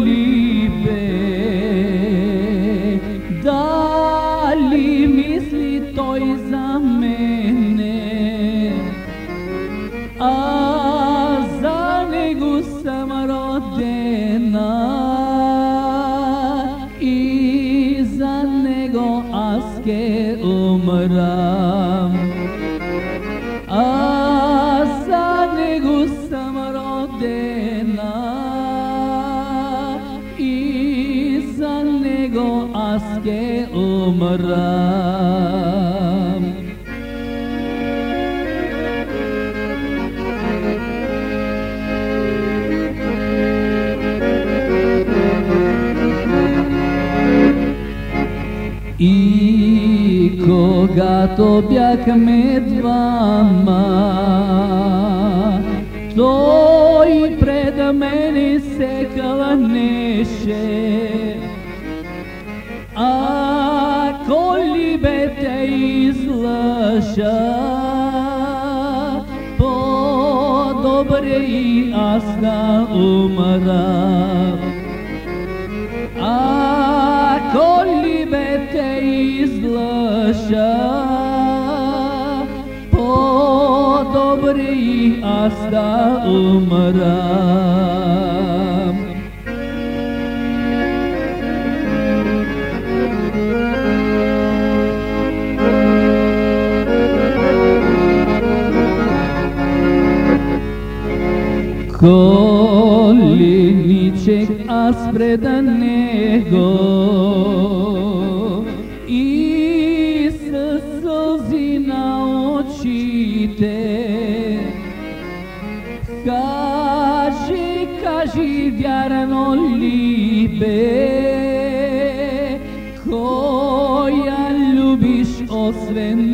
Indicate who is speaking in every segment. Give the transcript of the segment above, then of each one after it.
Speaker 1: ли бе, дали мисли той за мене, а за него съм родена и за него аз ке умрам. Аз ще умрам. И когато бяхме двама, той пред мене се кълнеше. A بيت izlaša po dobre i asna umra a koli bete izlaša po dobre i asna umra Koliniček aspreda nego. I sa slzi na očite. Kaži, kaži vjarno libe. Koja ljubiš osven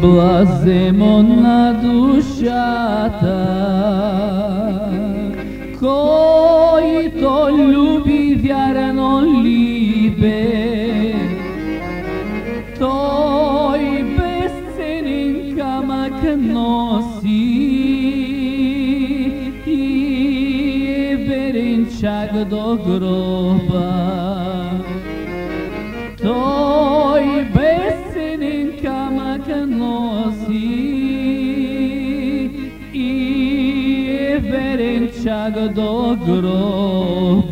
Speaker 1: блаземо на душата, който люби вярно ли бе, той безценен камък носи и е верен чак до гроба. Той do groba